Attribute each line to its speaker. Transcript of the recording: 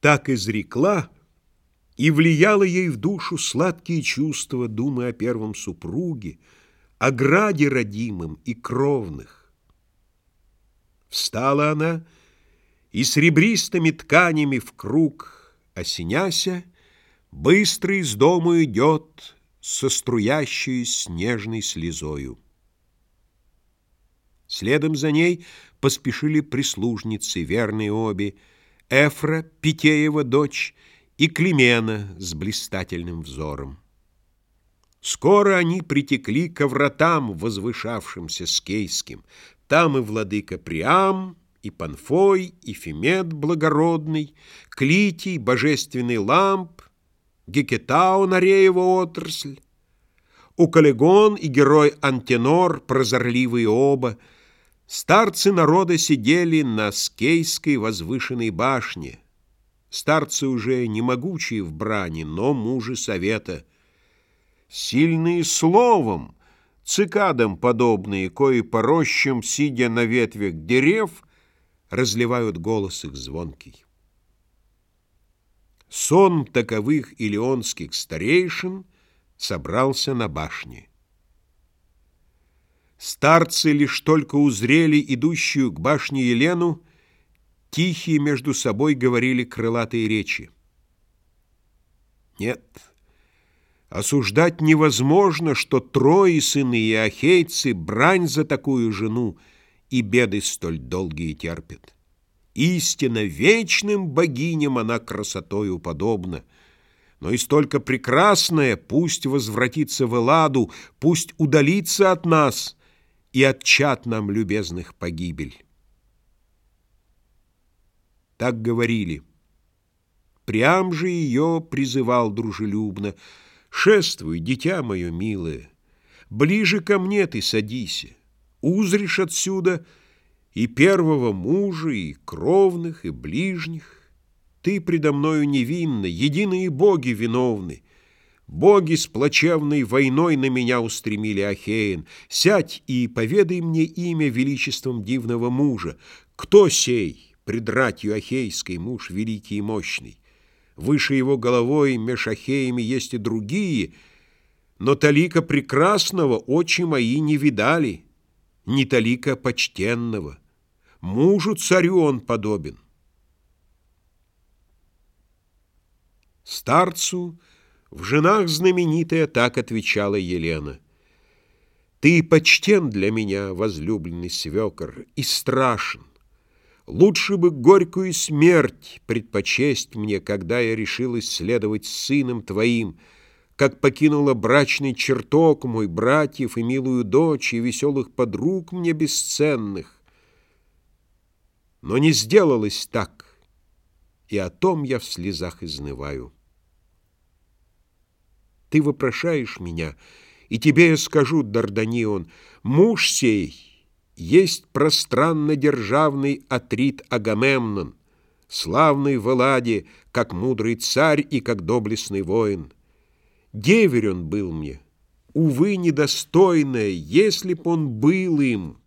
Speaker 1: Так изрекла, и влияло ей в душу сладкие чувства, думы о первом супруге, о граде родимом и кровных. Встала она, и с ребристыми тканями в круг осеняся, быстро из дому идет со струящей снежной слезою. Следом за ней поспешили прислужницы, верные обе, Эфра, Питеева дочь, и Климена с блистательным взором. Скоро они притекли ко вратам, возвышавшимся скейским. Там и владыка Приам, и Панфой, и Фемет благородный, Клитий, божественный ламп, Гекетау, Нареева отрасль, Укалегон и герой Антенор, прозорливые оба, Старцы народа сидели на скейской возвышенной башне. Старцы уже не могучие в брани, но мужи совета. Сильные словом, цикадам подобные, кои по рощам, сидя на ветвях дерев, разливают голос их звонкий. Сон таковых илионских старейшин собрался на башне. Старцы лишь только узрели идущую к башне Елену, тихие между собой говорили крылатые речи. Нет, осуждать невозможно, что трое сыны и ахейцы брань за такую жену и беды столь долгие терпят. Истинно вечным богиням она красотою подобна, но и столько прекрасная пусть возвратится в Эладу, пусть удалится от нас — и отчат нам, любезных, погибель. Так говорили. Прям же ее призывал дружелюбно. «Шествуй, дитя мое милое, ближе ко мне ты садися, узришь отсюда и первого мужа, и кровных, и ближних. Ты предо мною невинна, единые боги виновны, Боги с плачевной войной на меня устремили Ахеин. Сядь и поведай мне имя величеством дивного мужа. Кто сей, предратью Ахейской, муж великий и мощный? Выше его головой меж Ахеями есть и другие, но талика прекрасного очи мои не видали, не талика почтенного. Мужу царю он подобен. Старцу — в женах знаменитая так отвечала Елена. Ты почтен для меня, возлюбленный свекор, и страшен. Лучше бы горькую смерть предпочесть мне, когда я решилась следовать сыном твоим, как покинула брачный чертог мой братьев и милую дочь и веселых подруг мне бесценных. Но не сделалось так, и о том я в слезах изнываю. Ты вопрошаешь меня, и тебе я скажу, Дарданион, муж сей есть пространно-державный Атрит Агамемнон, славный в Эладе, как мудрый царь и как доблестный воин. Деверь он был мне, увы, недостойная, если б он был им».